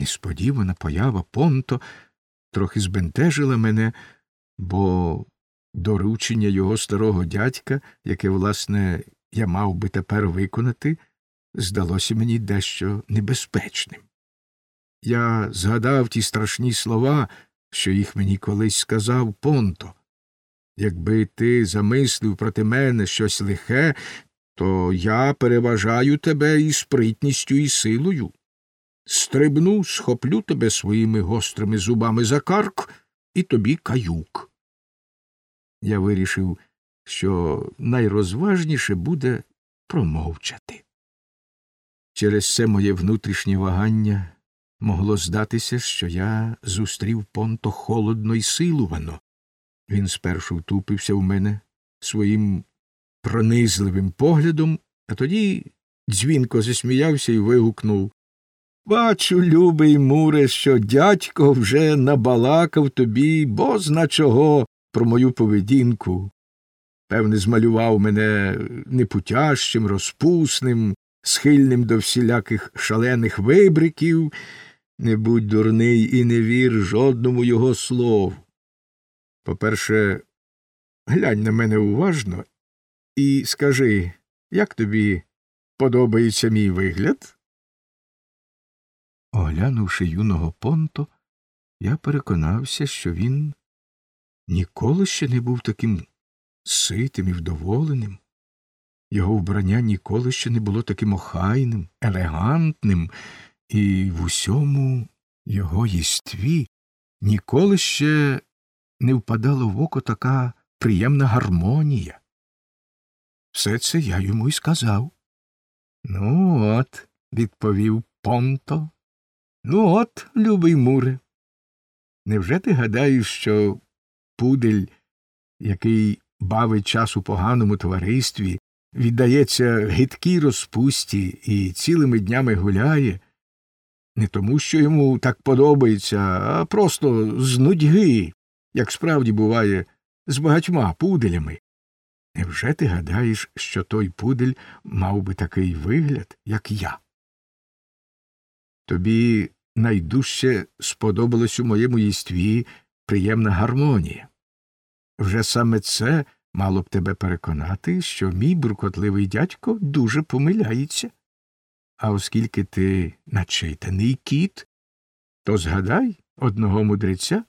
Несподівана поява понто трохи збентежила мене, бо доручення його старого дядька, яке, власне, я мав би тепер виконати, здалося мені дещо небезпечним. Я згадав ті страшні слова, що їх мені колись сказав понто. Якби ти замислив проти мене щось лихе, то я переважаю тебе і спритністю, і силою. Стрибну, схоплю тебе своїми гострими зубами за карк, і тобі каюк. Я вирішив, що найрозважніше буде промовчати. Через це моє внутрішнє вагання могло здатися, що я зустрів понто холодно і силувано. Він спершу втупився в мене своїм пронизливим поглядом, а тоді дзвінко засміявся і вигукнув Бачу, любий Муре, що дядько вже набалакав тобі бозна чого про мою поведінку. Певне, змалював мене непутящим, розпусним, схильним до всіляких шалених вибриків. Не будь дурний і не вір жодному його слову. По перше, глянь на мене уважно і скажи, як тобі подобається мій вигляд? Оглянувши юного понто, я переконався, що він ніколи ще не був таким ситим і вдоволеним. Його вбрання ніколи ще не було таким охайним, елегантним, і в усьому його єстві ніколи ще не впадала в око така приємна гармонія. Все це я йому й сказав. Ну, от, відповів Понто. Ну, от, любий Муре. Невже ти гадаєш, що пудель, який бавить час у поганому товаристві, віддається гидкій розпусті і цілими днями гуляє, не тому, що йому так подобається, а просто з нудьги, як справді буває з багатьма пуделями. Невже ти гадаєш, що той пудель мав би такий вигляд, як я? Тобі найдужче сподобалась у моєму їстві приємна гармонія. Вже саме це мало б тебе переконати, що мій буркотливий дядько дуже помиляється. А оскільки ти начитаний кіт, то згадай одного мудреця,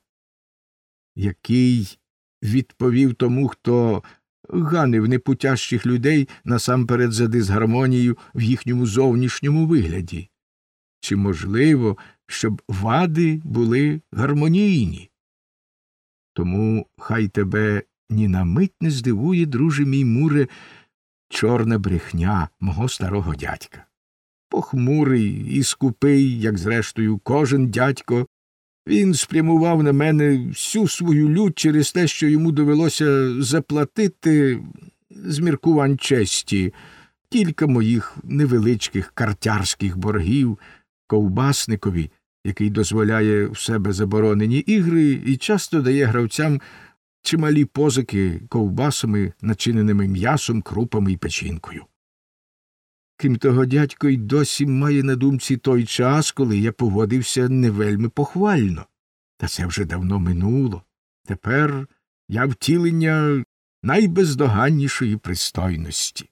який відповів тому, хто ганив непутящих людей насамперед за дисгармонію в їхньому зовнішньому вигляді. Чи можливо, щоб вади були гармонійні? Тому хай тебе ні на мить не здивує, друже мій муре, чорна брехня мого старого дядька. Похмурий і скупий, як зрештою, кожен дядько, він спрямував на мене всю свою лють через те, що йому довелося заплатити з міркувань честі кілька моїх невеличких картярських боргів ковбасникові, який дозволяє в себе заборонені ігри і часто дає гравцям чималі позики ковбасами, начиненими м'ясом, крупами і печінкою. Крім того, дядько й досі має на думці той час, коли я поводився не вельми похвально. Та це вже давно минуло. Тепер я втілення найбездоганнішої пристойності.